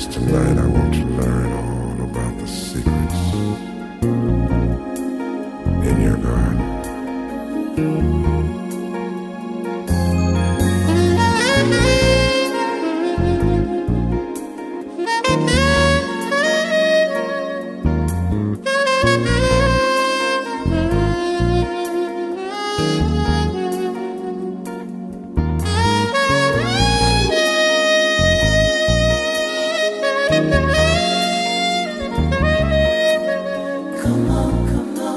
Cause tonight I want to learn all about the secrets in your. come on, come on.